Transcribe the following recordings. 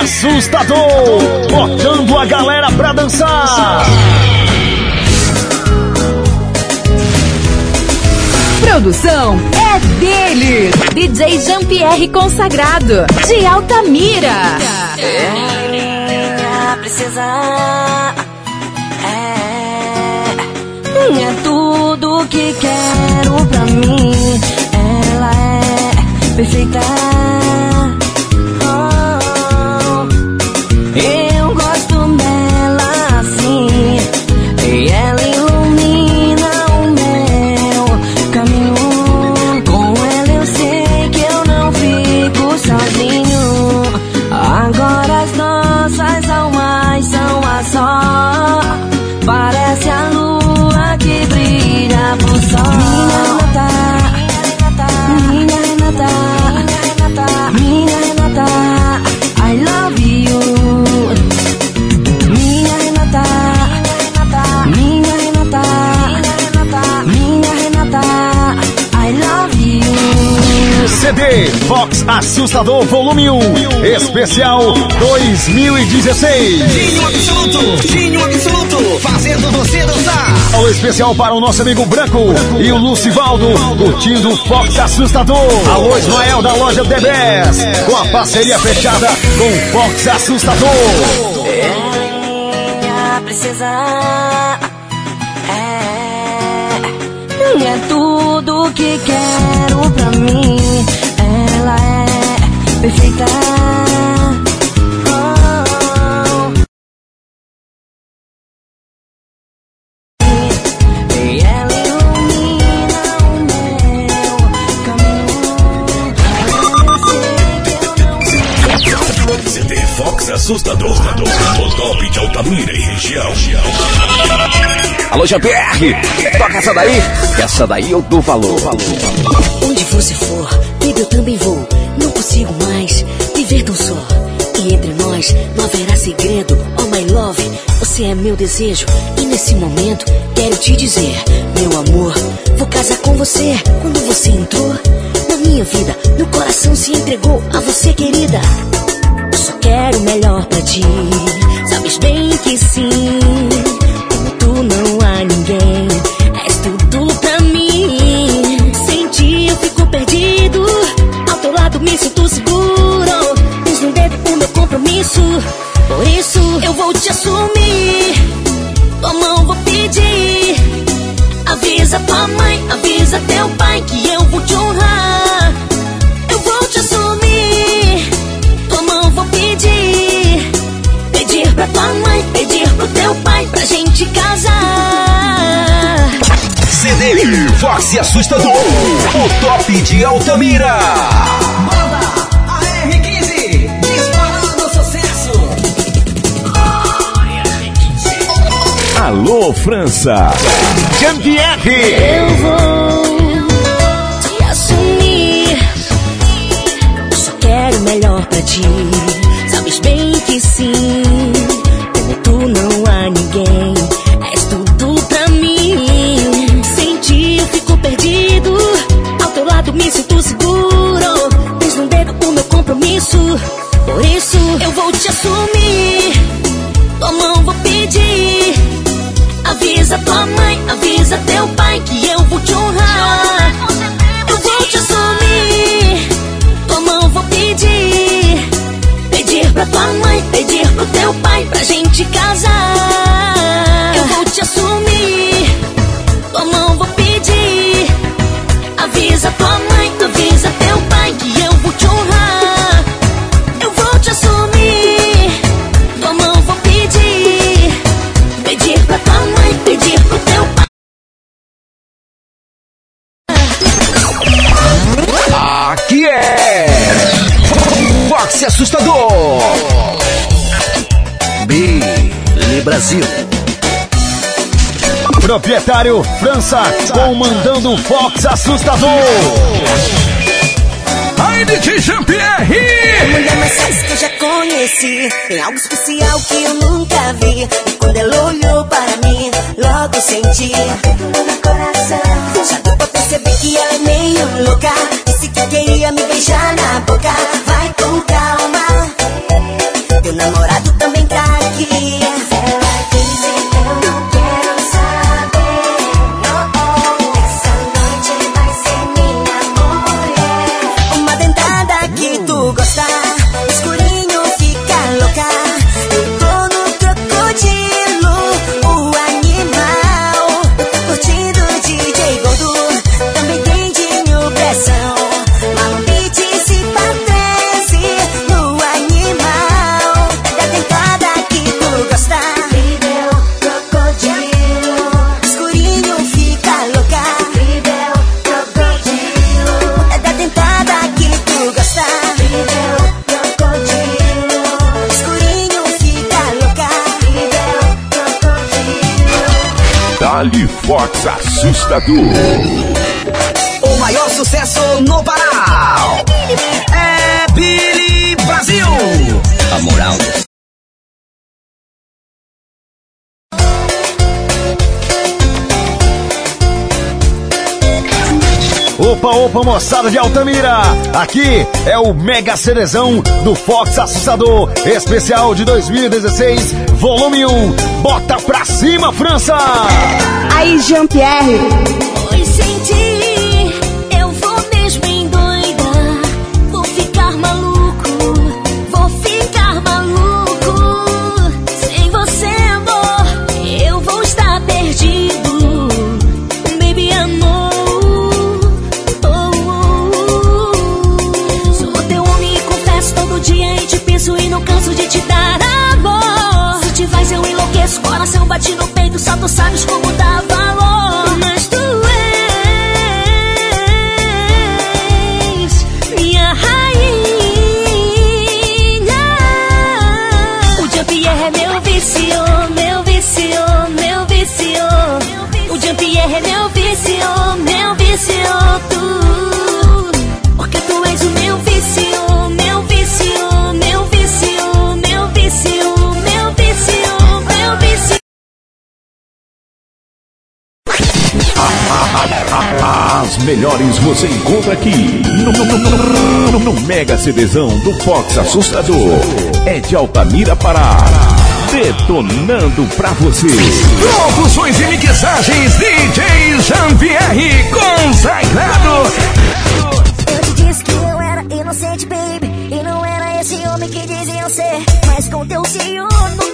assustador, botando a galera pra dançar. Produção é dele, DJ Jean-Pierre consagrado, de Altamira. É, precisa. É, é tudo que quero pra mim. Ela é perfeita. Assustador Volume 1, especial 2016. Dinho Absoluto, Dinho Absoluto, fazendo você dançar. O especial para o nosso amigo Branco e o Lucivaldo, curtindo Fox Assustador. Alô Ismael da loja DBS, com a parceria fechada com Fox Assustador. É, precisa. É, é tudo que quero pra mim perfeita. Oh. E ela ilumina o meu caminho. CD Fox Assustador, o top de Altamira e região. Alô, Jean-Pierre, toca essa daí, essa daí eu dou valor. Onde você for, baby, eu também vou. Consigo mais viver tão só. E entre nós não haverá segredo. Oh, my love, você é meu desejo. E nesse momento quero te dizer, meu amor, vou casar com você. Quando você entrou na minha vida, meu coração se entregou a você, querida. Eu só quero o melhor pra ti. Sabes bem que sim. Como tu não há ninguém. Fox Assustador, o top de Altamira. Banda AR15, disparando sucesso. Alô, França. Jean-Pierre. Eu vou te assumir. Só quero o melhor pra ti. Sabes bem que sim. Tua mãe, Proprietário França, comandando Fox Assustador. Ai, DJ Jean-Pierre. Mulher mais sexy que eu já conheci. Tem algo especial que eu nunca vi. E quando ela olhou para mim, logo senti tudo no coração. Já deu pra perceber que ela é meio louca. Disse que queria me beijar na boca. Vai com calma. Teu namorado também tá aqui. Assustador. O maior sucesso no Pará Opa, opa, moçada de Altamira! Aqui é o Mega Cerezão do Fox Assustador, especial de 2016, volume 1. Bota pra cima, França! Aí, Jean-Pierre. Coração bate no peito, só tu sabes como dá As melhores você encontra aqui no, no- no- no- no Mega CDzão do Fox Assustador. É de Altamira Pará. Detonando pra você. Confusões e mixagens DJ Jean-Pierre consagrado! Eu te disse que eu era inocente, baby. E não era esse homem que diziam ser. Mas com teu ciúme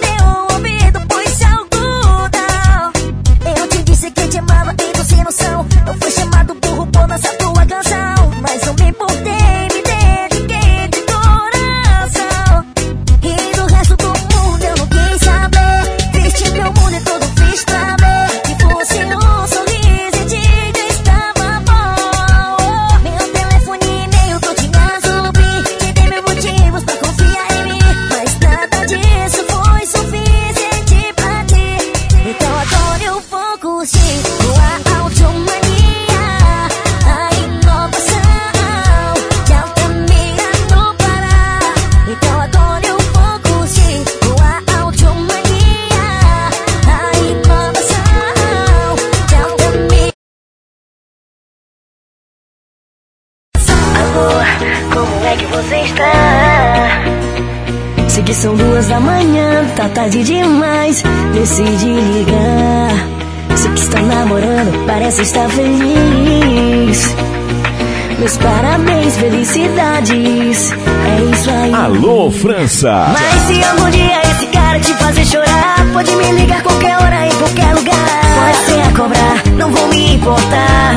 Mas se algum dia esse cara te fazer chorar, pode me ligar qualquer hora, em qualquer lugar. Pode ser a cobrar, não vou me importar.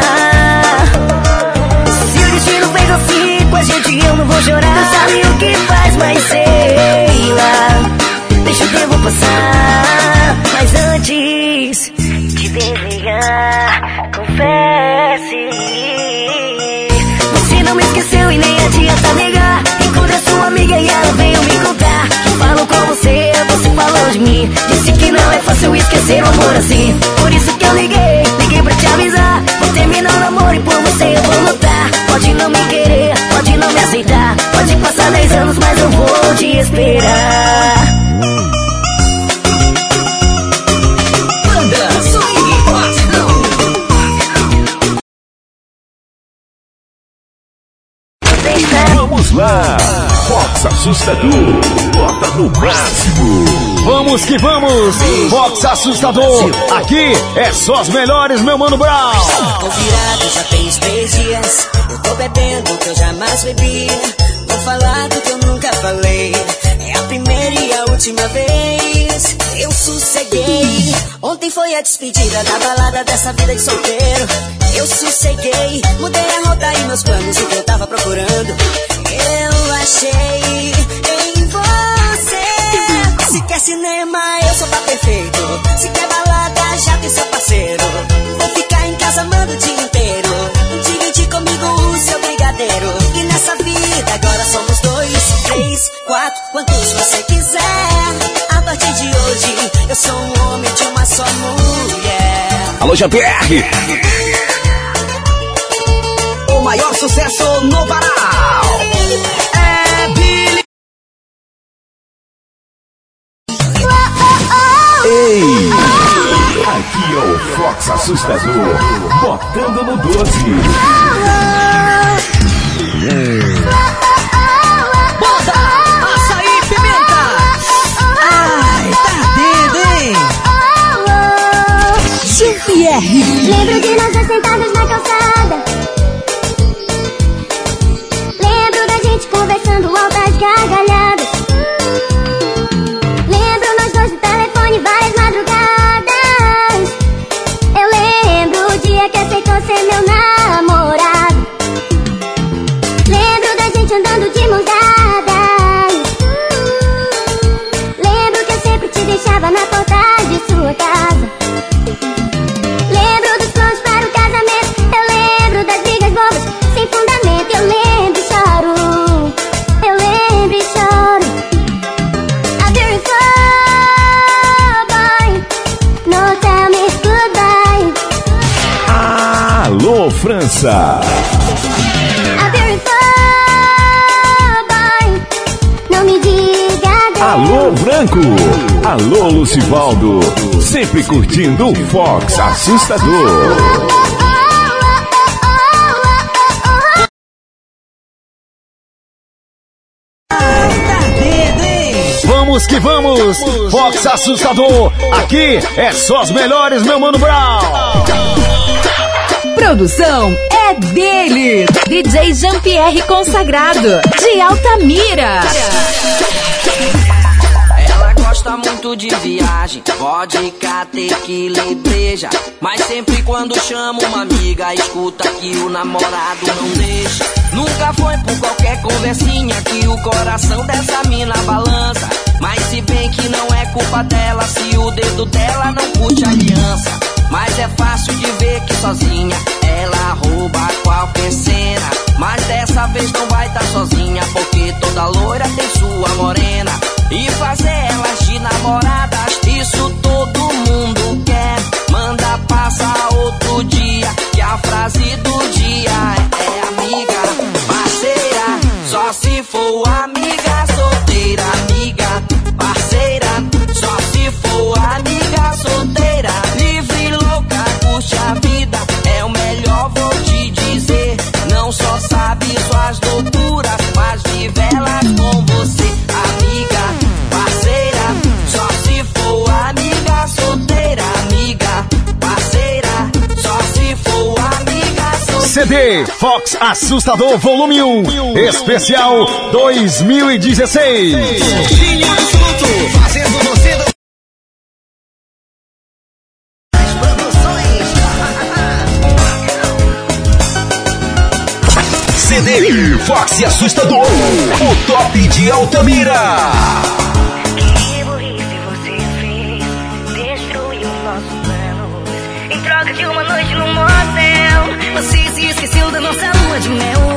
Se o destino fez assim com a gente, eu não vou chorar. Não sabe o que faz, mas sei lá. Deixa o tempo passar. De mim. Disse que não é fácil esquecer um amor assim. Por isso que eu liguei, liguei pra te avisar. Vou terminar o namoro e por você eu vou lutar. Pode não me querer, pode não me aceitar. Pode passar 10 anos, mas eu vou te esperar. Vamos lá. Fox assustador. Bota no máximo. Vamos que vamos! Fox Assustador! Aqui é só as melhores, meu mano Brown! Tô virado já tem três dias. Eu tô bebendo o que eu jamais bebi. Vou falar do que eu nunca falei. É a primeira e a última vez. Eu sosseguei. Ontem foi a despedida da balada dessa vida de solteiro. Eu sosseguei. Mudei a rota e meus planos, o que eu tava procurando. Eu achei em você. Se quer cinema, eu sou pra perfeito. Se quer balada, já tem seu parceiro. Vou ficar em casa amando o dia inteiro. Dividir comigo o seu brigadeiro. E nessa vida agora somos dois, três, quatro, quantos você quiser. A partir de hoje, eu sou um homem de uma só mulher. Alô, Jean-Pierre. O maior sucesso no Pará. É Billy. Ei! Aqui é o Fox Assustador, botando no 12. Bota açaí pimenta. Ai, tá ardido, hein? Jean-Pierre. Lembro de nós dois sentados na calçada. Conversando altas gargalhadas. Adeus. Alô, Branco! Alô, Lucivaldo! Sempre curtindo o Fox Assustador. Vamos que vamos! Fox Assustador! Aqui é só as melhores, meu mano Brown! Produção é dele. DJ Jean-Pierre Consagrado, de Altamira. Ela gosta muito de viagem, vodka, tequila e breja. Mas sempre quando chama uma amiga, escuta que o namorado não deixa. Nunca foi por qualquer conversinha que o coração dessa mina balança. Mas se bem que não é culpa dela, se o dedo dela não curte aliança. Mas é fácil de ver que sozinha ela rouba qualquer cena. Mas dessa vez não vai estar sozinha, porque toda loira tem sua morena. E fazer elas de namoradas, isso todo mundo quer. Manda passar outro dia, que a frase do dia é, é amiga, parceira. Só se for amiga solteira, amiga, parceira. Só se for amiga solteira, sabe suas loucuras, mas vive elas com você, amiga, parceira. Só se for amiga solteira, amiga, parceira. Só se for amiga solteira. CD Fox Assustador Volume 1 Especial 2016 Vinho junto, fazendo você CD Fox Assustador, o top de Altamira. Troca de uma noite no motel, você se esqueceu da nossa lua de mel.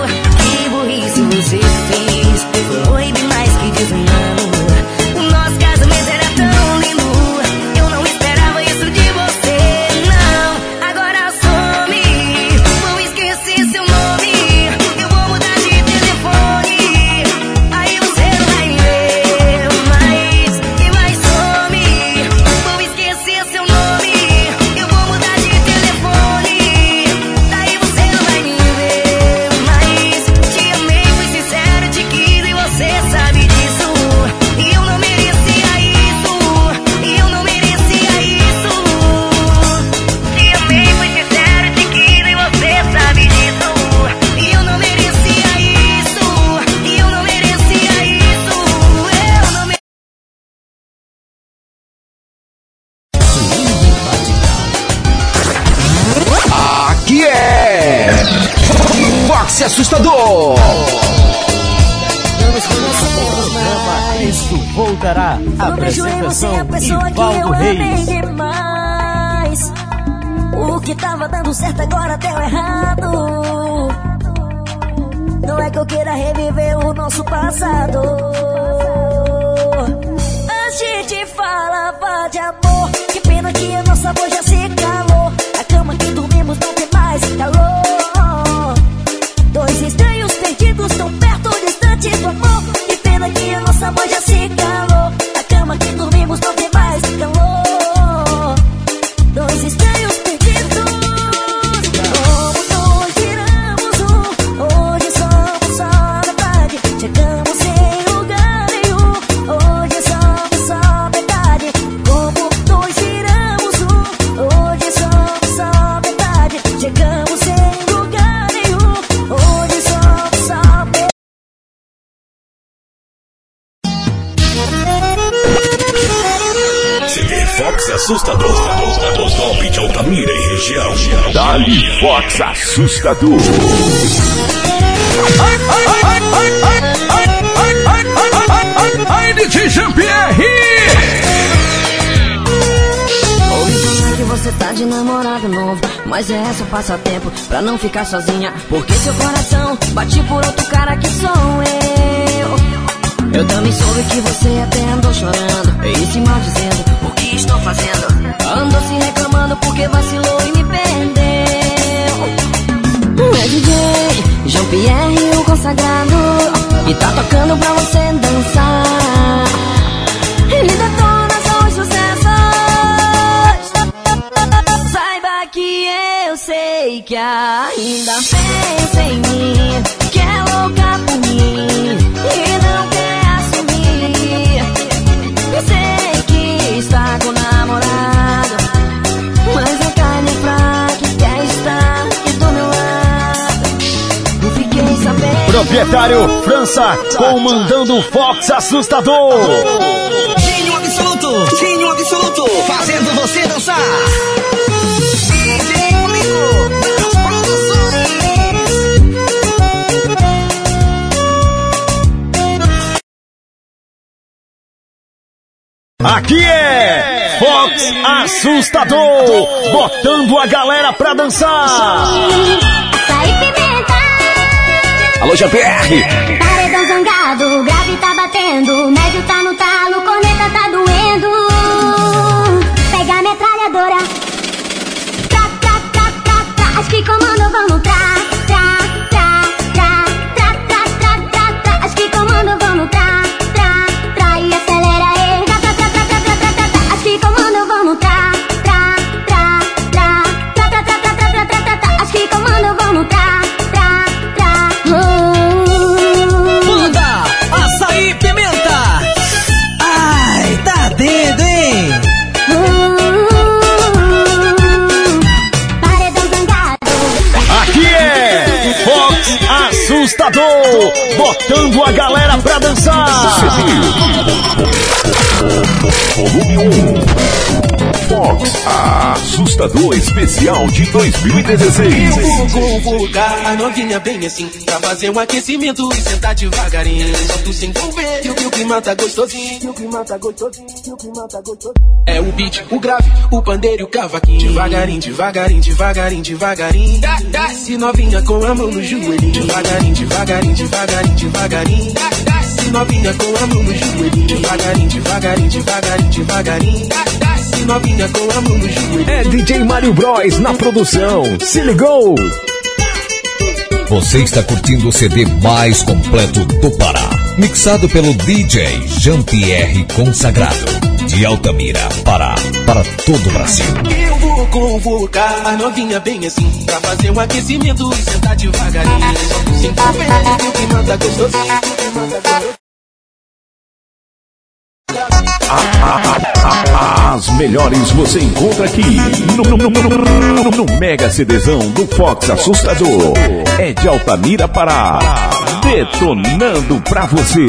Assustador. Ai, DJ Jean-Pierre! Ouvi dizer que você tá de namorado novo Mas é só passatempo pra não ficar sozinha Porque seu coração bate por outro cara que sou eu Eu também soube que você até andou chorando E se maldizendo o que estou fazendo Andou se reclamando porque vacilou e me perdeu É DJ Jean-Pierre, o consagrado. E tá tocando pra você dançar. Ele detona só os sucessos. Saiba que eu sei que ainda pensa em mim Que é louca por mim E não quer assumir. Eu sei que está com namorado Mas é carne fraca. e Proprietário França, comandando o Fox Assustador. Gênio absoluto, gênio absoluto, fazendo você dançar. Aqui é Fox Assustador, botando a galera pra dançar. Açaí pimenta, Alô, Jean-Pierre! paredão zangado, grave tá batendo, médio tá no talo, corneta tá doendo. Pega a metralhadora, tra, tra, tra, tra, tra, as que comandam vão no botando a galera pra dançar. Volume 1. Fox Assustador Especial de 2016. Eu vou a novinha bem assim Pra fazer um aquecimento e sentar devagarinho Só tu se envolver e o que o clima tá gostosinho E o clima tá gostosinho, É o beat, o grave, o pandeiro e o cavaquinho. Devagarinho, devagarinho, devagarinho, devagarinho. Desce novinha com a mão no joelhinho Devagarinho, devagarinho, devagarinho, devagarinho. Desce novinha com a mão no joelhinho Devagarinho, devagarinho, devagarinho, devagarinho. Desce novinha com a mão no joelhinho É DJ Mário Bros na produção. Se ligou? Você está curtindo o CD mais completo do Pará. Mixado pelo DJ Jean-Pierre Consagrado. De Altamira, Pará. Para todo o Brasil. Eu vou convocar a novinha bem assim Pra fazer um aquecimento e sentar devagarinho e o clima tá gostosinho e o clima tá gostosinho. As melhores você encontra aqui no, no- no- no- Mega CDzão do Fox Assustador. É de Altamira para detonando pra você.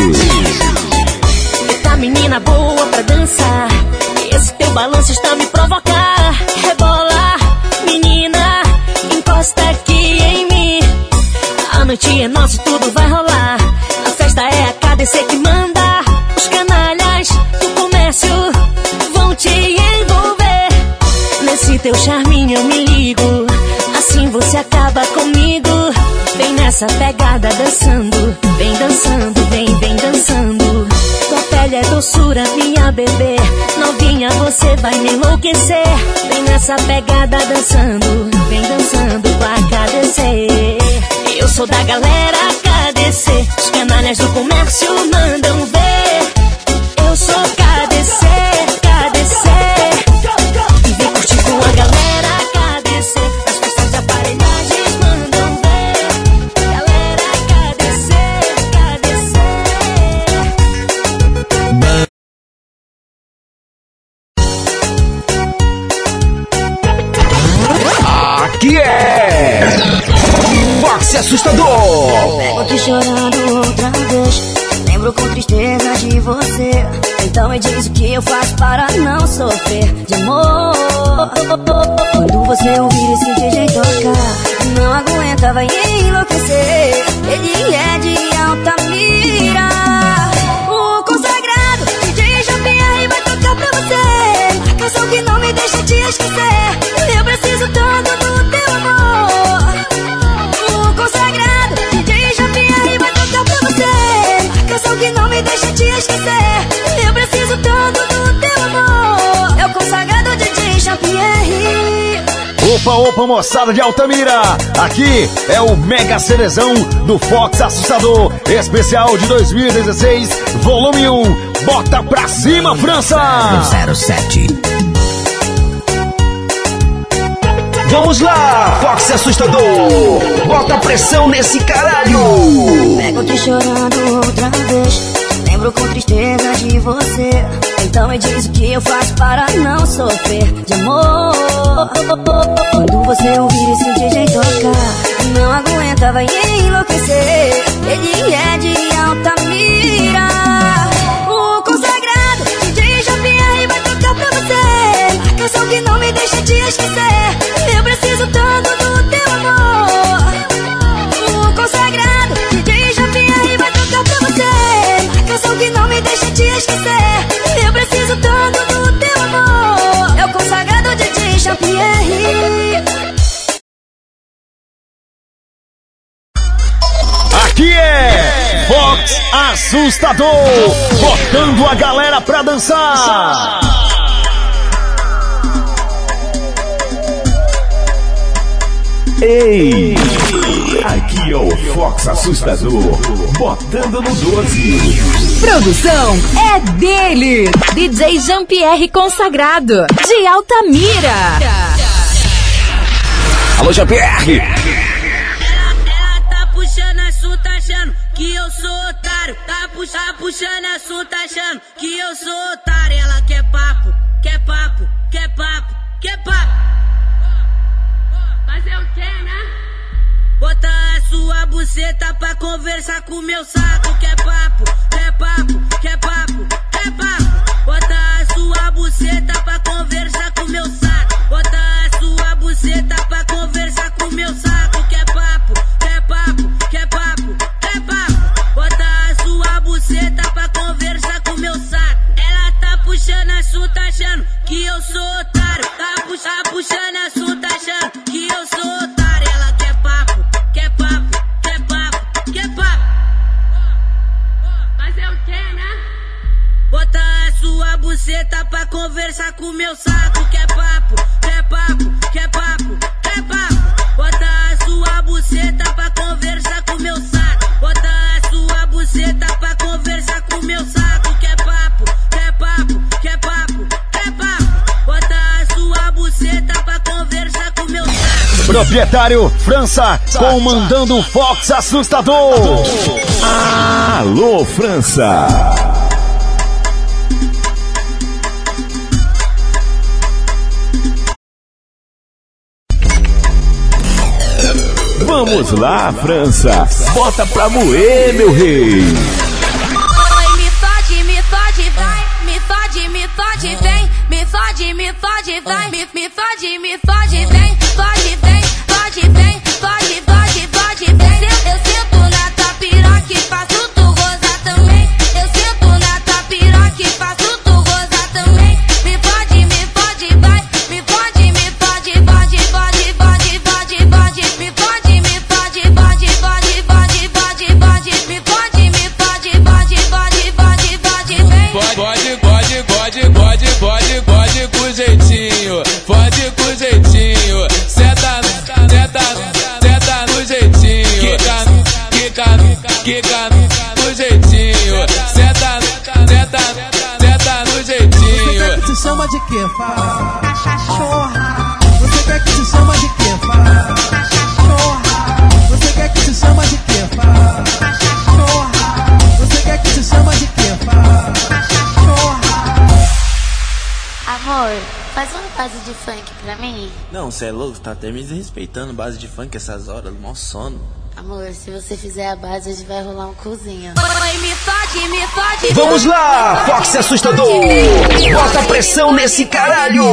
Menina boa pra dançar Esse teu balanço está me provocar Rebola, menina, encosta é nosso, tudo vai rolar. A festa é a KDC que manda. Os canalhas do comércio vão te envolver. Nesse teu charminho eu me ligo. Assim você acaba comigo. Vem nessa pegada dançando. Vem dançando, é doçura, minha bebê. Novinha, você vai me enlouquecer. Vem nessa pegada dançando. Vem dançando com a KDC. Eu sou da galera KDC. Os canalhas do comércio mandam ver. Eu sou KDC. Chorando outra vez. Lembro com tristeza de você. Então me diz o que eu faço para não sofrer de amor. Quando você ouvir esse DJ tocar, não aguenta, vai enlouquecer. Ele é de alta mira. O consagrado DJ Jean-Pierre vai tocar pra você. A canção que não me deixa te esquecer. Que não me deixa te esquecer. Eu preciso tanto do teu amor. É o consagrado DJ Jean-Pierre. Opa, opa, moçada de Altamira! Aqui é o Mega Cerezão do Fox Assustador, especial de 2016, volume 1. Bota pra cima, França! 07. Vamos lá, Fox Assustador. Bota pressão nesse caralho. Pego aqui chorando outra vez. Lembro com tristeza de você. Então me diz o que eu faço para não sofrer de amor. Quando você ouvir esse DJ tocar, não aguenta, vai enlouquecer. Ele é de alta mira. Que não me deixa te esquecer. Eu preciso tanto do teu amor. O consagrado DJ Jean-Pierre vai tocar pra você. A canção que não me deixa te esquecer. Eu preciso tanto do teu amor. É o consagrado DJ Jean-Pierre. Aqui é Fox Assustador, botando a galera pra dançar. Ei! Aqui é o Fox Assustador, botando no 12. Produção é dele, DJ Jean-Pierre Consagrado, de Altamira. Alô, Jean-Pierre. Tá puxando assunto achando que eu sou otário. Tá puxa, puxando assunto achando que eu sou otário. Ela quer papo, quer papo, quer papo, quer papo. Fazer o quê, né? Bota a sua buceta pra conversar com meu saco. Quer papo, quer papo, quer papo, quer papo. Bota a sua buceta pra conversar com meu saco. Bota a sua buceta pra conversar com meu saco. Quer papo, quer papo, quer papo, quer papo. Bota a sua buceta pra conversar com meu saco. Ela tá puxando assunto achando que eu sou otário. Tá puxa, puxando assunto achando eu sou otário. Ela quer papo, quer papo, quer papo, quer papo. Fazer o quê, né? Bota a sua buceta pra conversar com meu saco. Quer papo, quer papo, quer papo, quer papo. Bota a sua buceta pra Proprietário França, comandando o Fox Assustador. Alô, França. Vamos lá, França. Bota pra moer, meu rei. Oi, me fode, me fode, vai. Me fode, me fode, vem. Me fode, me fode, vai. Me, me fode, me fode, vem que 10. Chama de quê? Fala. Cachorra. Você quer que te chama de quê? Fala. Cachorra. Você quer que te chama de quê? Fala. Cachorra. Você quer que te chama de quê? Fala. Cachorra. Amor, faz uma base de funk pra mim. Não, você é louco, tá até me desrespeitando base de funk essas horas, mó sono. Amor, se você fizer a base, hoje vai rolar um cozinho. Oi, me fode, me fode. Vamos lá, Fox assustador! Bota pressão nesse caralho!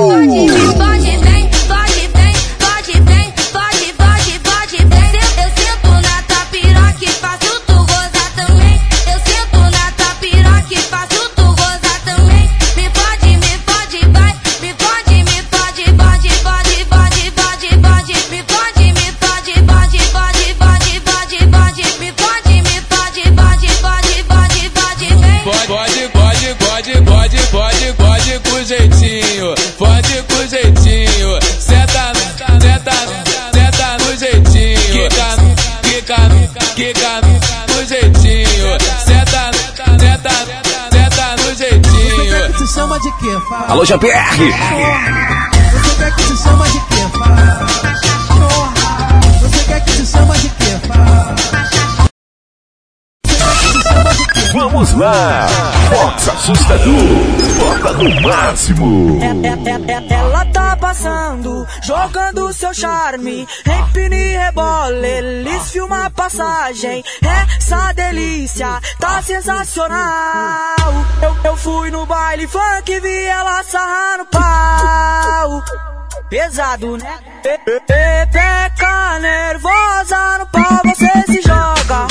Alô, Jean-Pierre. Você quer que chama de quê? Você quer que chama de quê? Vamos lá! Fox assustador! Bota no máximo! Ela tá passando, jogando seu charme. Empine e rebole, eles filmam a passagem. Essa delícia tá sensacional. Eu, eu fui no baile funk, vi ela sarrar no pau. Pesado, né? Pepeca nervosa no pau, você se joga.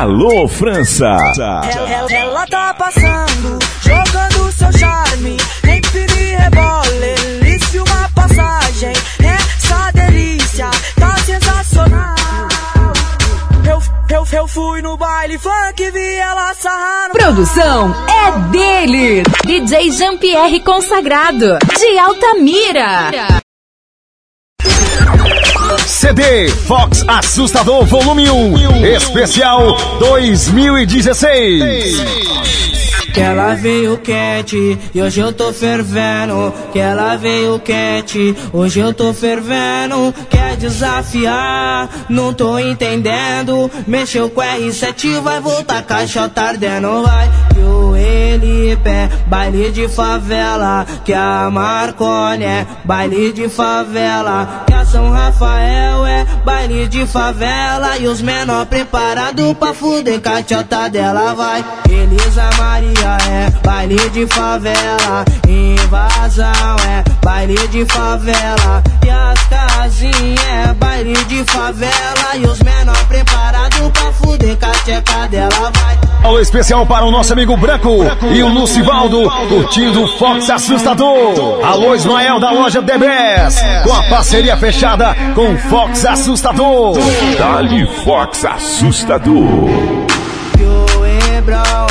Alô, França! Ela, ela- ela tá passando, jogando seu charme. Empine e rebole, eles filmam a passagem. Essa delícia tá sensacional. Eu, eu, eu fui no baile funk, vi ela sarrar Produção é dele, DJ Jean-Pierre Consagrado, de Altamira. CD Fox Assustador Volume 1 Especial 2016 Que ela veio quente e hoje eu tô fervendo. Que ela veio quente, hoje eu tô fervendo. Quer desafiar, não tô entendendo. Mexeu com R7, vai voltar caixa tá ardendo, vai. Que o Elipe, baile de favela. Que a Marconi é baile de favela. Que a São Rafael é baile de favela. E os menor preparados pra fuder cachota dela, vai. Elisa Maria é baile de favela, invasão é baile de favela, e as casinhas é baile de favela, e os menor preparados pra fuder com a tcheca dela vai. Alô especial para o nosso amigo Branco e o Lucivaldo curtindo o Fox Assustador. Alô Ismael da loja DBS com a parceria fechada com o Fox Assustador. Dali Fox assustador!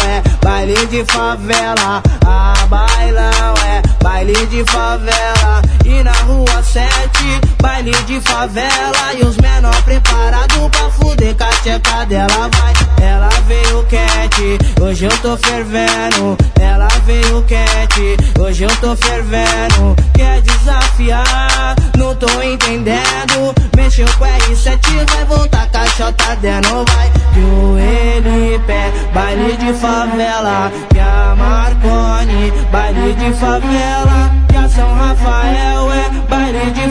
É baile de favela, a bailão é baile de favela, e na rua 7, baile de favela, e os menor preparados pra fuder com a tcheca dela vai. Ela veio quente, hoje eu tô fervendo, ela veio quente, hoje eu tô fervendo, quer desafiar, não tô entendendo, mexeu com R7, vai voltar caixota dentro, vai. Que o Elipe, baile de favela, que a Marconi, baile de favela,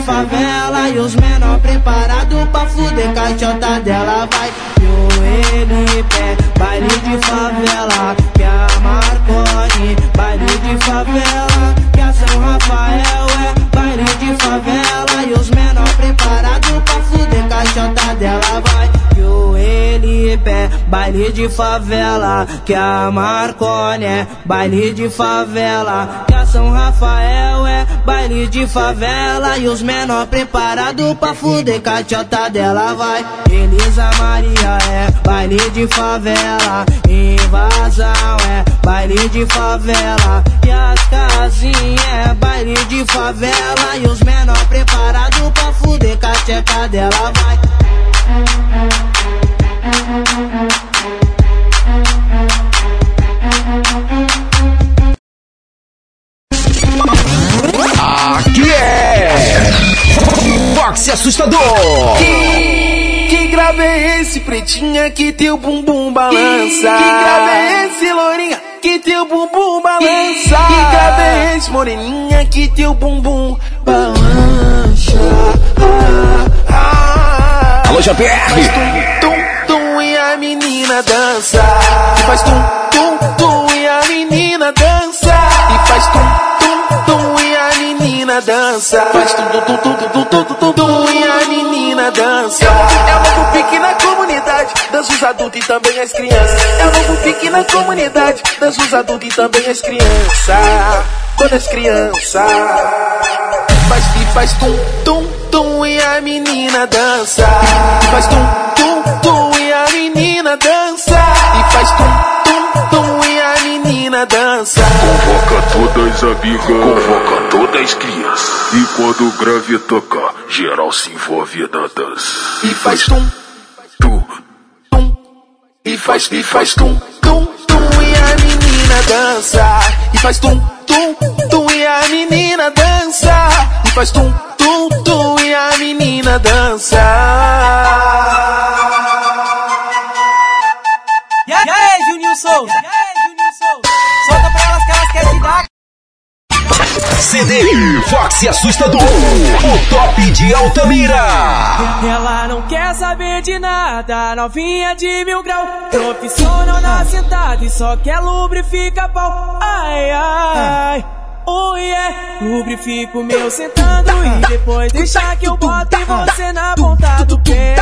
favela, e os menor preparados pra fuder caixota dela, vai. Que o Elipe, baile de favela, que a Marconi, baile de favela, que a São Rafael é baile de favela, e os menor preparados pra fuder caixota dela, vai. Que o Elipe, baile de favela, que a Marconi é baile de favela, que a São Rafael é baile de favela e os menor preparado pra fuder com a tiota dela vai. Elisa Maria é baile de favela, invasão é baile de favela e as casinhas é baile de favela e os menor preparado pra fuder com a tiota dela vai. Fox Assustador. Que, que grave é esse, pretinha, que teu bumbum balança? Que, que grave é esse, lourinha, que teu bumbum balança? Que, que grave é esse, moreninha, que teu bumbum balança? Ah, ah, Alô, Jean-Pierre. Faz tum, tum, tum e a menina dança. E faz tum, tum, tum e a menina dança. E faz tum, tum, tum menina dança. Faz tudo, tudo, tudo, tudo, tudo, e a menina dança. É o novo pique na comunidade, dança os adultos e também as crianças. É o novo pique na comunidade, dança os adultos e também as crianças. Todas crianças. Faz que faz tum, tum, tum, e a menina dança. Faz tum, tum, tum, e a menina dança. E faz tum, tum tum e a menina dança. Convoca todas as amigas, convoca todas as crianças. E quando o grave tocar, geral se envolve na dança. E faz tum, tum, tum. E faz, e faz tum, tum, tum e a menina dança. E faz tum, tum, tum e a menina dança. E faz tum, tum, tum e a menina dança. CD Fox Assustador, o top de Altamira. Ela não quer saber de nada, novinha de mil grau. Profissional na sentada e só quer lubrifica pau. Ai, ai. Oh yeah, lubrifico meu sentando e depois deixa que eu boto em você na ponta do pé.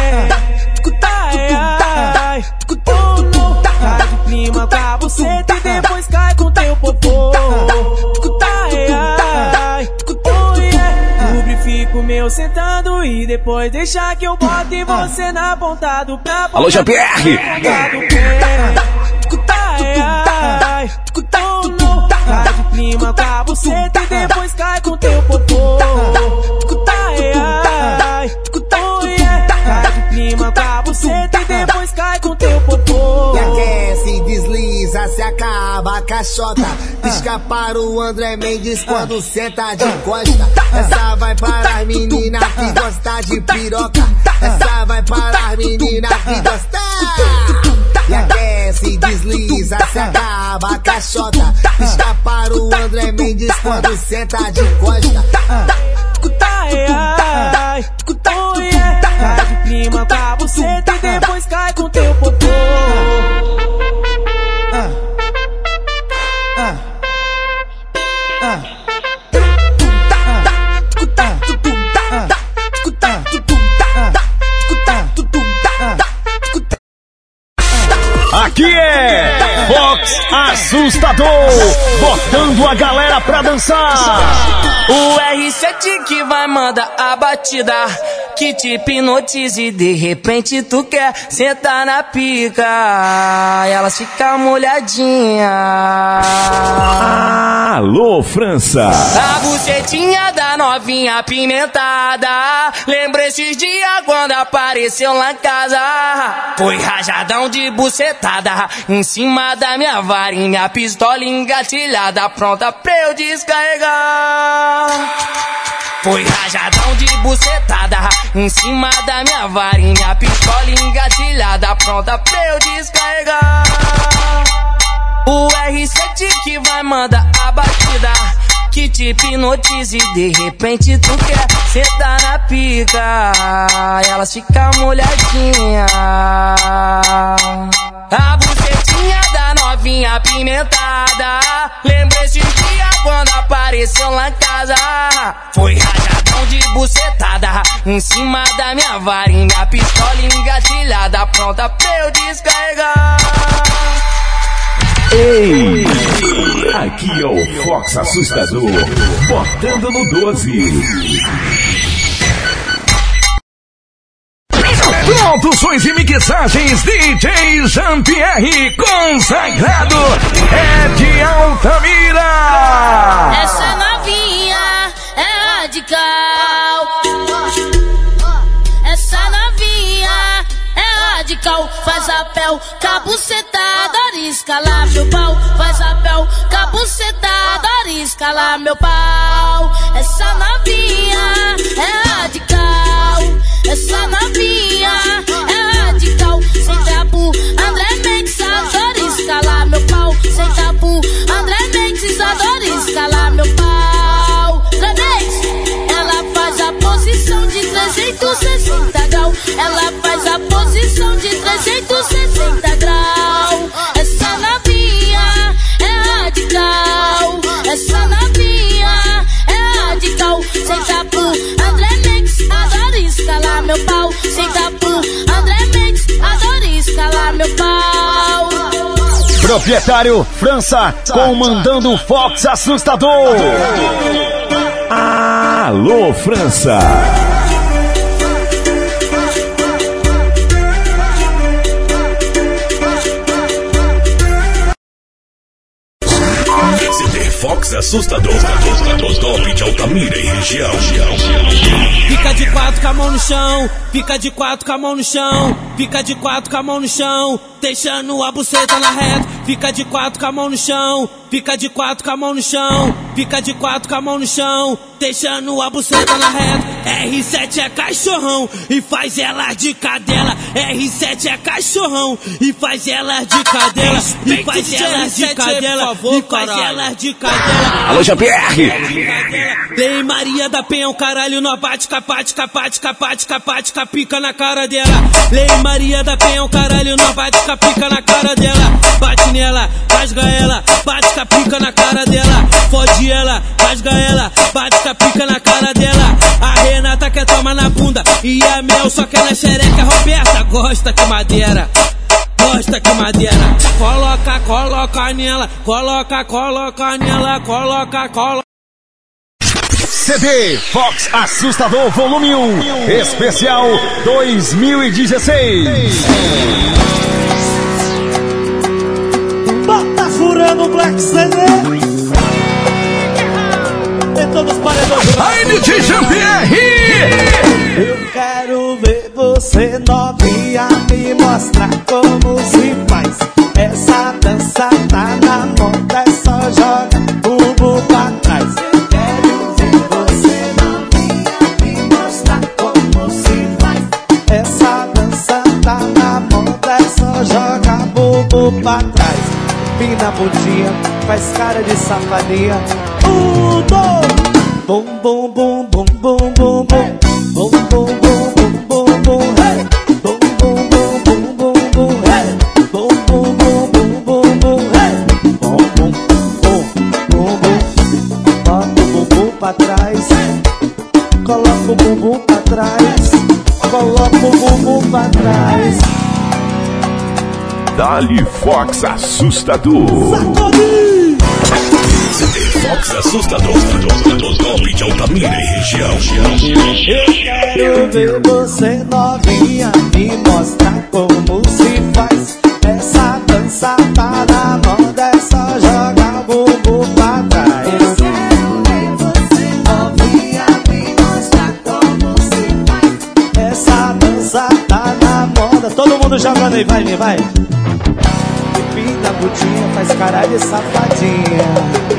Ai, ai, oh não, cai de clima com a buceta e depois cai com teu popô. Ai, ai, meu sentando e depois deixa que eu boto em você na ponta do pé. Alô, Jean-Pierre. Cai de clima com a buceta e depois cai com teu popô. Ai, ai, cai de clima com a buceta desliza, se acaba a caixota. Pisca para o André Mendes quando senta de costa. Essa vai para as meninas que gosta de piroca. Essa vai para as meninas que gosta. E aquece, desliza, se acaba a caixota. Pisca para o André Mendes quando senta de costa. Ai, ai, oh yeah, cai de clima com a buceta e depois cai com teu popô. Aqui é Fox Assustador, botando a galera pra dançar. O R7 que vai mandar a batida que te hipnotize e de repente tu quer sentar na pica. Elas ficam molhadinha. Alô, França. A bucetinha da novinha apimentada. Lembra esses dias quando apareceu lá em casa? Foi rajadão de bucetada em cima da minha varinha, pistola engatilhada, pronta pra eu descarregar. Foi rajadão de bucetada em cima da minha varinha, pistola engatilhada, pronta pra eu descarregar. O R7 que vai mandar a batida que te hipnotize e de repente tu quer sentar na pica. Elas ficam molhadinha. A bucetinha da novinha apimentada. Lembra esse dia quando apareceu lá em casa? Foi rajadão de bucetada em cima da minha varinha, pistola engatilhada, pronta pra eu descarregar. Ei! Aqui é o Fox Assustador, botando no 12. Produções e mixagens DJ Jean-Pierre consagrado é de Altamira. Essa novinha é radical. Essa novinha é radical. Faz apel, cabucetada, arisca meu pau. Faz apel, cabucetada, arisca meu pau. Essa novinha é radical. Essa novinha é radical. Sem tabu, André Mendes, adora escalar meu pau. Sem tabu, André Mendes, adora escalar meu pau. Mendes, ela faz a posição de 360 graus. Ela faz a posição de 360 graus. Proprietário França, comandando Fox Assustador. Alô, França. CD Fox Assustador. No chão, fica de quatro com a mão no chão, fica de quatro com a mão no chão, deixando a buceta na reta. Fica de quatro com a mão no chão, fica de quatro com a mão no chão, fica de quatro com a mão no chão, deixando a buceta na reta. R7 é cachorrão e faz ela de cadela. R7 é cachorrão e faz ela de cadela. E faz ela de cadela. E faz ela de cadela. Alô, Jean-Pierre. Lei Maria da Penha, o caralho, nó bate, capate, capate, capate, capate, capica na cara dela. Lei Maria da Penha, o caralho, nó bate, capica na cara dela. Bate nela, rasga ela, bate, capica na cara dela. Fode ela, rasga ela, bate, capica na cara dela. A Renata quer tomar na bunda e a Mel só quer na xereca. Roberta gosta que madeira. Gosta que madeira, coloca, coloca nela, coloca, coloca nela, coloca, coloca. CD Fox Assustador Volume 1, especial 2016. Bota furando o Black CD. Todos os paredões. DJ Jean-Pierre. Eu quero ver você novinha me mostrar como se faz. Essa dança tá na moda, é só joga Pina a bundinha, faz cara de safadinha. Um, dois. Bum, bum, bum, bum, bum, bum. Bum, bum, bum, Dali Fox Assustador. CD Fox Assustador. Top de Altamira e região. Eu quero ver você novinha me mostrar como se faz. Essa dança tá na moda, é só jogar o bumbum pra trás. Eu quero ver você novinha me mostrar como se faz. Essa dança tá na moda. Todo mundo jogando aí, vai, vai. Cara de safadinha.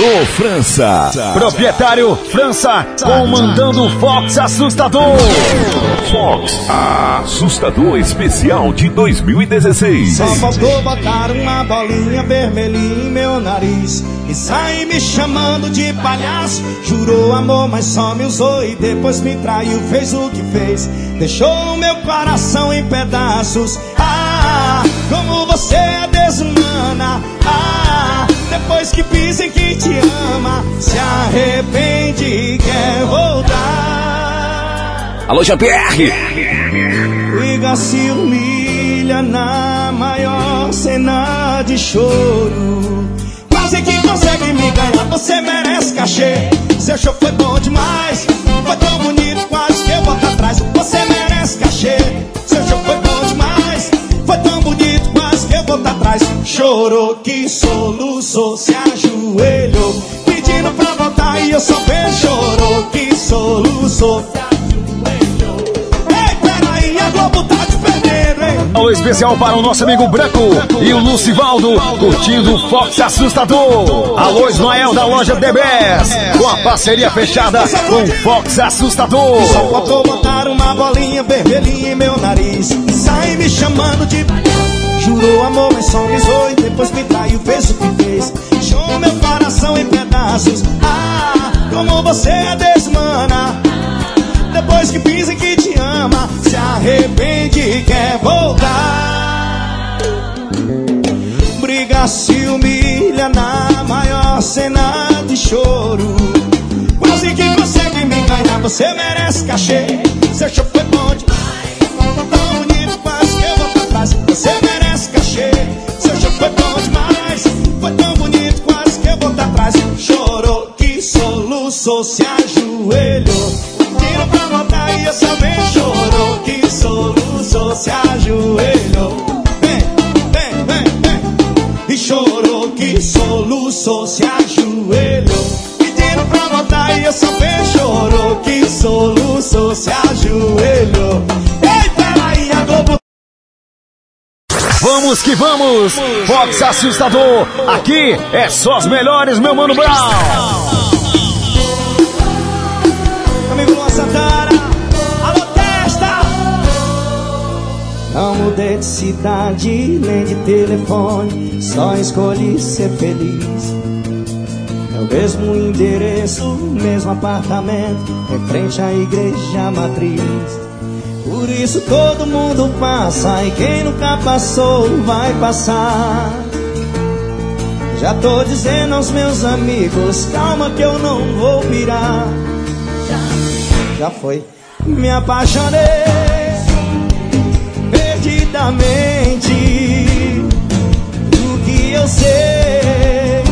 Alô, França. Proprietário França, comandando o Fox Assustador. Fox Assustador Especial de 2016. Só faltou botar uma bolinha vermelhinha em meu nariz E sair me chamando de palhaço Jurou amor, mas só me usou E depois me traiu, fez o que fez Deixou o meu coração em pedaços Ah, como você é desumana Ah, depois que pisa em quem te ama Se arrepende e quer voltar Alô, Jean-Pierre. Liga se humilha na maior cena de choro. Quase que consegue me ganhar, você merece cachê. Seu show foi bom demais, foi tão bonito, quase que eu volto atrás. Você merece cachê. Seu show foi bom demais, eu volto atrás. Chorou que soluçou, se ajoelhou, pedindo pra voltar e eu só vejo. Chorou que soluçou. Ei, peraí, a Globo tá te perdendo, hein? Alô especial para o nosso amigo Branco e o Lucivaldo, curtindo o Fox Assustador. Alô Ismael da loja DBS, com a parceria fechada com o Fox Assustador. Só faltou botar uma bolinha vermelhinha em meu nariz sair me chamando de Jurou amor, mas só zoou E depois me traiu, fez o que fez. Deixou meu coração em pedaços. Ah, como você é desmana. Depois que pisa que te ama Se arrepende e quer voltar. Briga se humilha na maior cena de choro. Quase que consegue me enganar, você merece cachê. Seu show foi bom soluçou, se ajoelhou. Tira pra voltar e eu só venho. Chorou que soluçou, se ajoelhou. Vem, vem, vem, vem. E chorou que soluçou, se ajoelhou. Pedindo pra voltar e eu só vejo chorou que soluçou, se ajoelhou. Ei, peraí, a Vamos que vamos! Fox Assustador, aqui é só as melhores, meu mano Brown. Não mudei de cidade nem de telefone, só escolhi ser feliz. É o mesmo endereço, mesmo apartamento, em frente à igreja matriz. Por isso todo mundo passa e quem nunca passou vai passar. Já tô dizendo aos meus amigos, calma que eu não vou pirar. Já foi. Me apaixonei perdidamente. O que eu sei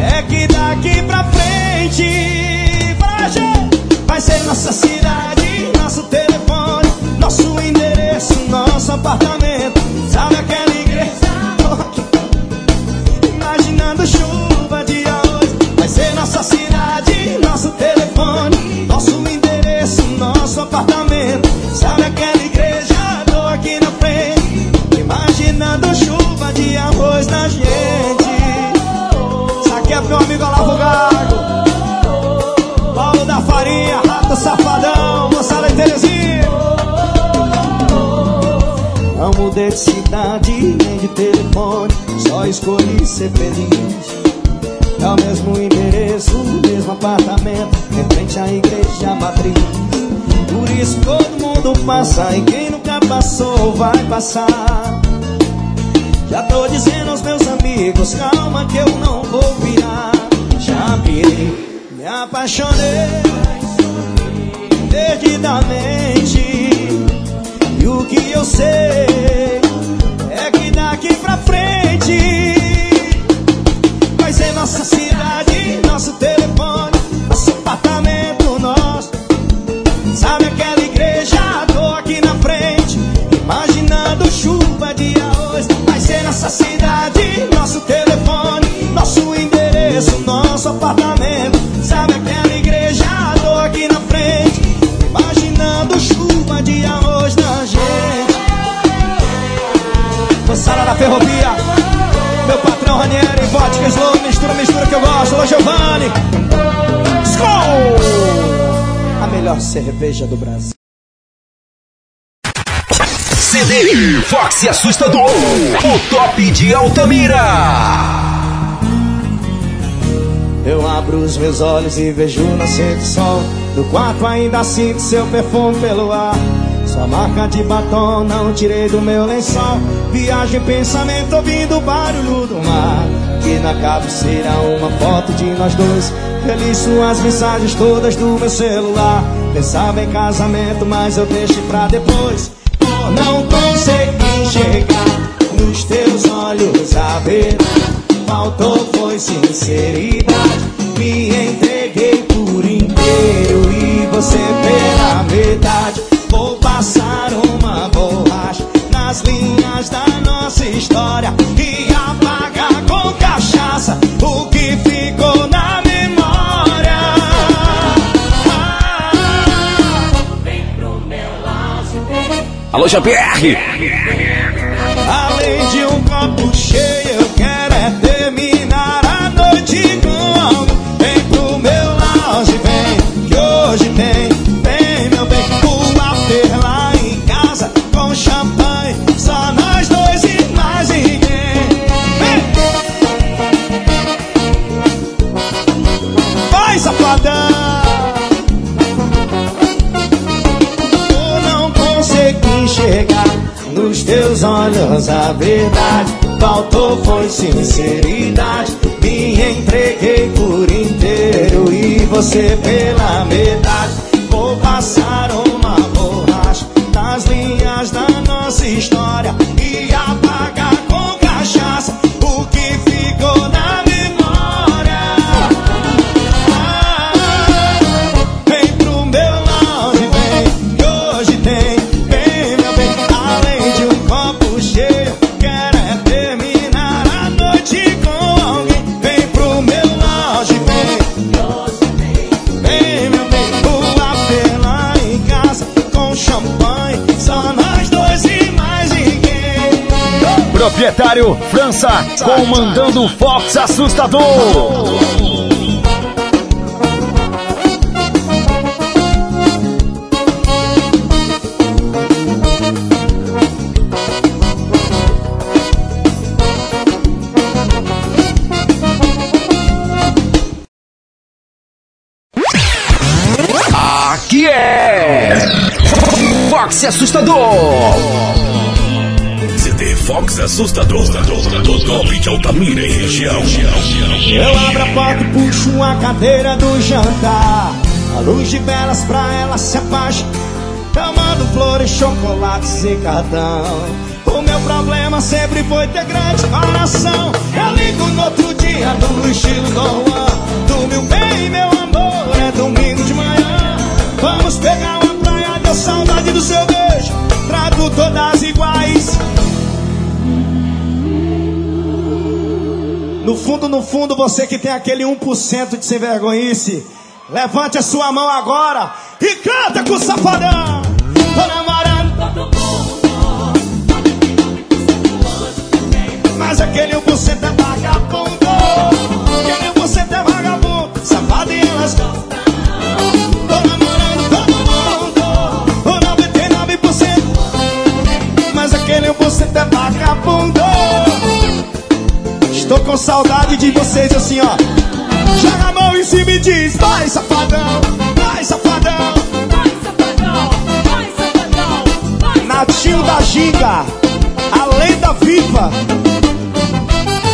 é que daqui pra frente vai ser- nossa cidade, nosso telefone, nosso endereço, nosso apartamento. Sabe aquela igreja? Imaginando chuva de hoje Vai ser nossa cidade, nosso telefone Nosso endereço, nosso apartamento Sabe aquela mudei de cidade nem de telefone, só escolhi ser feliz. É o mesmo endereço, o mesmo apartamento, em frente à igreja matriz. Por isso todo mundo passa e quem nunca passou vai passar. Já tô dizendo aos meus amigos, calma que eu não vou virar. Já pirei, me apaixonei perdidamente. O que eu sei é que daqui pra frente vai ser nossa cidade, nosso telefone, nosso apartamento, nosso. Sabe aquela igreja? Tô aqui na frente, imaginando chuva de arroz. Vai ser nossa cidade, nosso telefone, nosso endereço, nosso apartamento. Ranieri, vodka Slow mistura, mistura que eu gosto. Alô, Giovanni. Skol! A melhor cerveja do Brasil. CD Fox Assustador, o top de Altamira. Eu abro os meus olhos e vejo o nascer do sol. Do quarto ainda sinto seu perfume pelo ar. Sua marca de batom não tirei do meu lençol. Viajo em pensamento ouvindo o barulho do mar. Que na cabeceira uma foto de nós dois. Feliz suas mensagens todas do meu celular. Pensava em casamento, mas eu deixei pra depois. Por não consegui enxergar nos teus olhos a verdade. Faltou foi sinceridade. Me entreguei por inteiro e você pela metade. Vou passar uma borracha nas linhas da nossa história e apagar com cachaça o que ficou na memória. Alô, Jean-Pierre! Além de um copo cheio, a verdade. Faltou foi sinceridade. Me entreguei por inteiro e você pela metade. Proprietário França, comandando Fox Assustador. Aqui é Fox Assustador. Assustador. Do top de Altamira e região. Eu abro a porta e puxo uma cadeira do jantar. A luz de velas pra ela se apaixonar. Eu mando flores, chocolates e cartão. O meu problema sempre foi ter grande coração. Eu ligo no outro dia no estilo Dom Juan. Dormiu bem, meu amor, é domingo de manhã. Vamos pegar uma praia, deu saudade do seu beijo. Trato todas iguais. No fundo, no fundo, você que tem aquele 1% de sem vergonhice, levante a sua mão agora e canta com o safadão. Tô namorando todo mundo. Mas aquele 1% é vagabundo. Aquele 1% é vagabundo. Safado e elas gostam. Tô namorando todo mundo. O 99%. Mas aquele 1% é vagabundo. Com saudade de vocês assim, ó. Joga a mão em cima e diz: Vai, safadão, vai, safadão. Natinho da Giga, a lenda viva.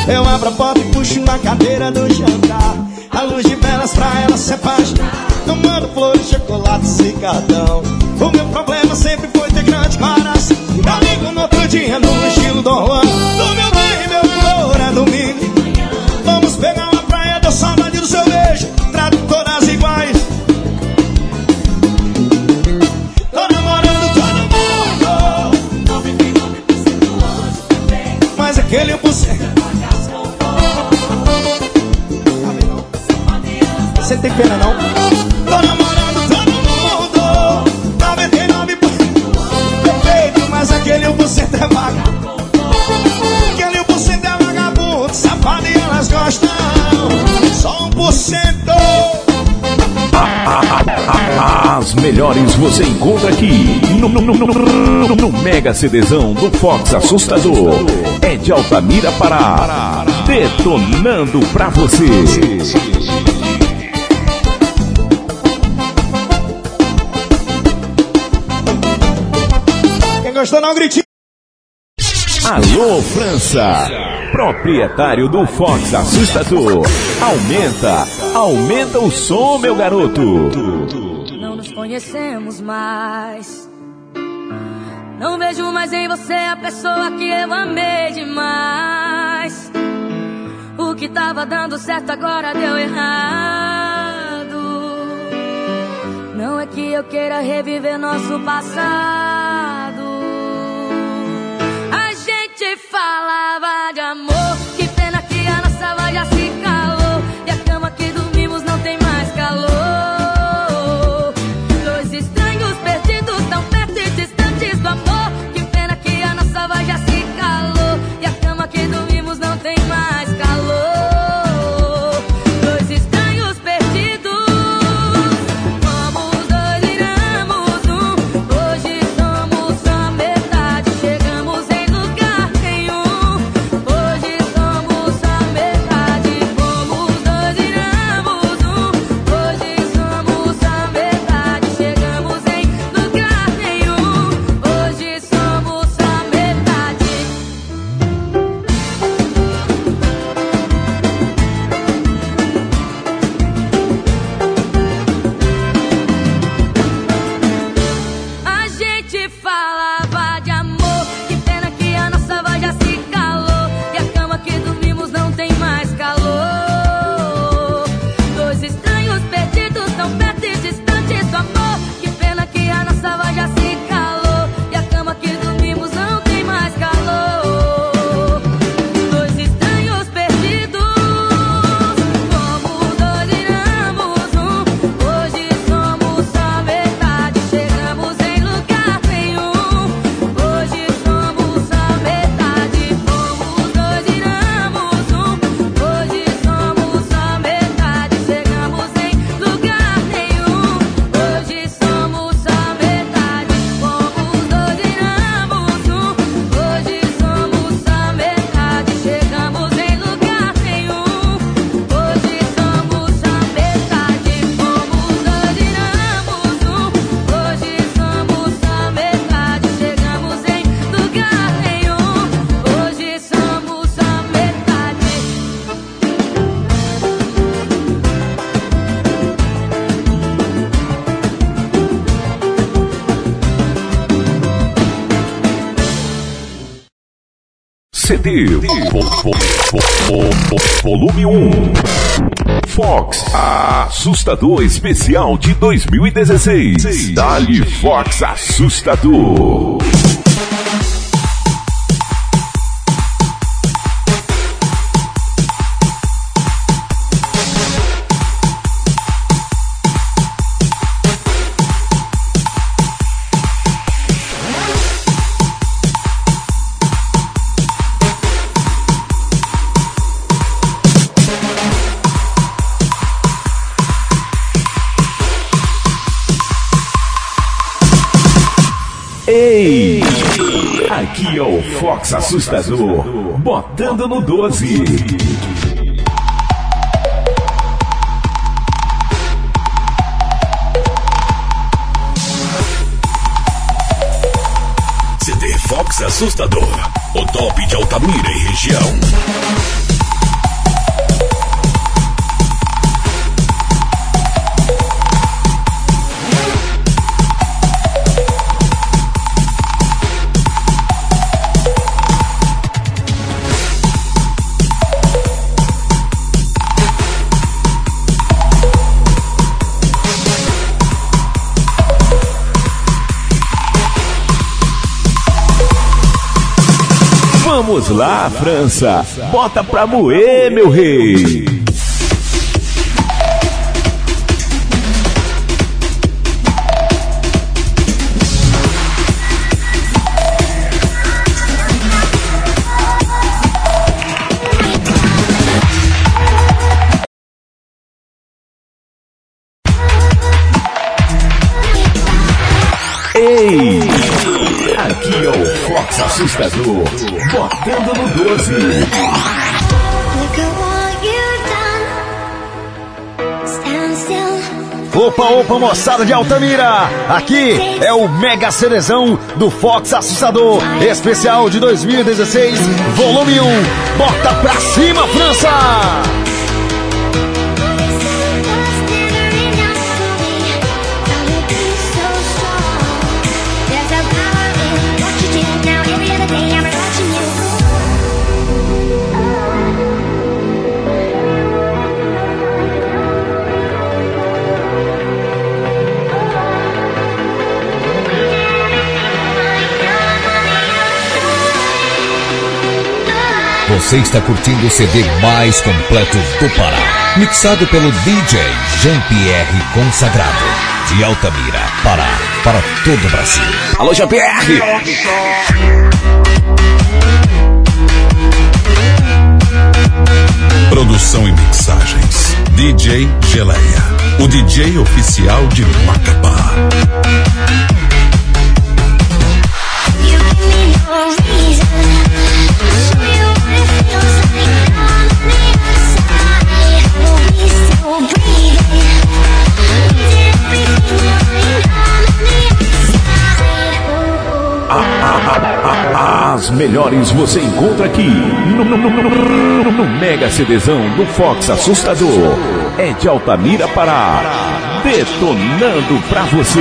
Eu abro a porta e puxo na cadeira do jantar. A luz de velas pra ela se apaixonar. Tomando flores, chocolates e cartão. O meu problema sempre foi ter grande coração. Eu ligo no outro dia no estilo Dom Juan. Do meu aquele buceta. Você tem pena não? Tô namorando todo mundo tá 99% Perfeito, mas aquele buceta é vagabundo Aquele buceta é vagabundo Safado e elas gostam Só um por cento as melhores você encontra aqui no, no, no, no Mega CDzão do Fox Assustador. É de Altamira Pará. Detonando pra você. Quem gostou não gritinho. Alô França, proprietário do Fox Assustador. Aumenta, aumenta o som, meu garoto conhecemos mais. Não vejo mais em você a pessoa que eu amei demais. O que tava dando certo agora deu errado. Não é que eu queira reviver nosso passado. A gente falava de amor. Volume 1 Fox Assustador Especial de 2016 Dali Fox Assustador. Box Assustador, botando no 12. CD Fox Assustador, o top de Altamira e região. Vamos lá, França, bota pra moer, meu rei. De Altamira! Aqui é o Mega Cerezão do Fox Assustador, especial de 2016, volume 1. Bota pra cima, França! Você está curtindo o CD mais completo do Pará. Mixado pelo DJ Jean-Pierre Consagrado. De Altamira, Pará. Para todo o Brasil. Alô, Jean-Pierre! Produção e mixagens. DJ Geleia. O DJ oficial de Macapá. You As melhores você encontra aqui no, no- no- no- Mega CDzão do Fox Assustador. É de Altamira Pará. Detonando pra você.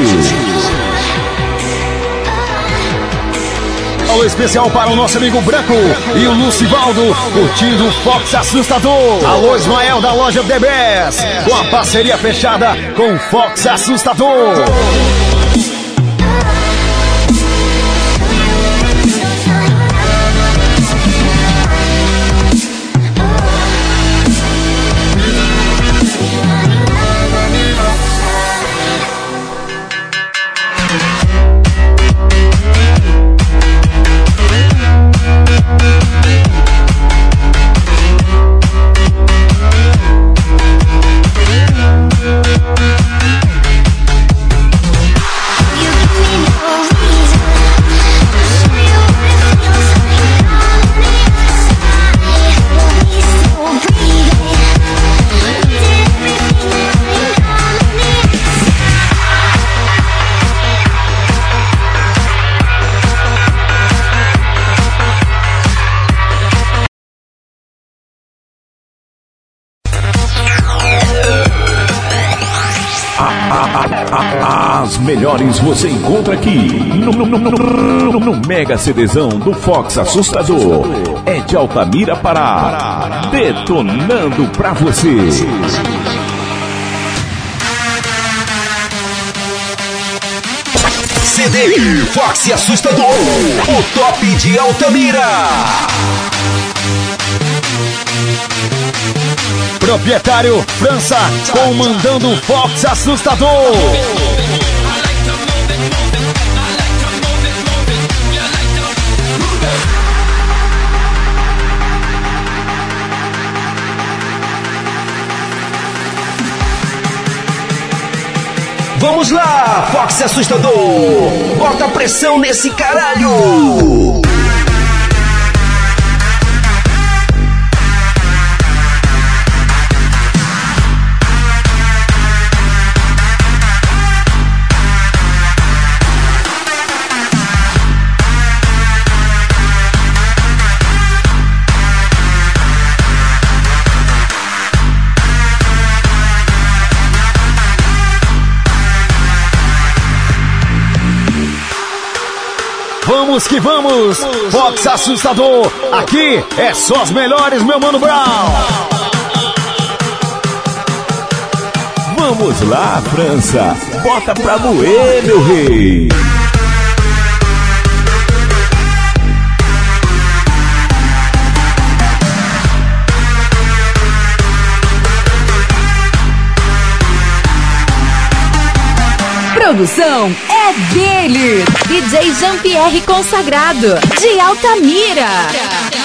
Alô especial para o nosso amigo Branco e o Lucivaldo, curtindo o Fox Assustador. Alô Ismael da loja DBS, com a parceria fechada com Fox Assustador. Você encontra aqui no, no- no- no- no Mega CDzão do Fox Assustador. É de Altamira Pará. Detonando pra você. CD Fox Assustador, o top de Altamira. Proprietário França, comandando o Fox Assustador. Vamos lá, Fox Assustador. Bota pressão nesse caralho. Vamos que vamos! Fox Assustador, aqui é só as melhores, meu mano Brown! Vamos lá, França. Bota pra moer, meu rei. Produção é dele. DJ Jean-Pierre Consagrado, de Altamira.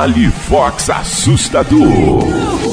Dali Fox Assustador.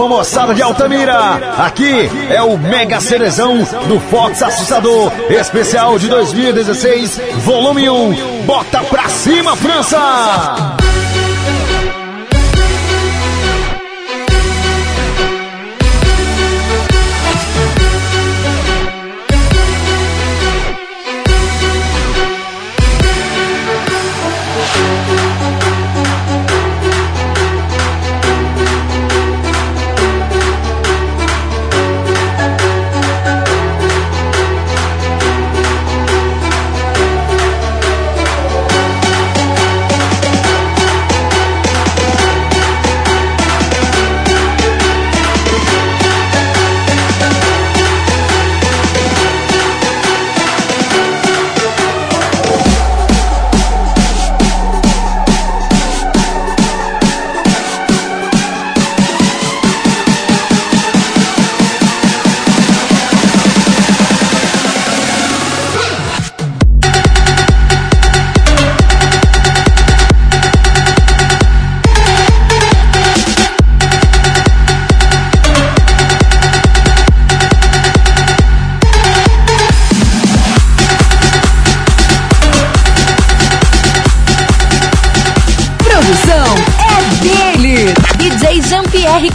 Opa, moçada de Altamira! Aqui é o Mega Cerezão do Fox Assustador, especial de 2016, volume 1. Bota pra cima, França!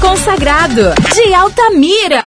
Consagrado, de Altamira.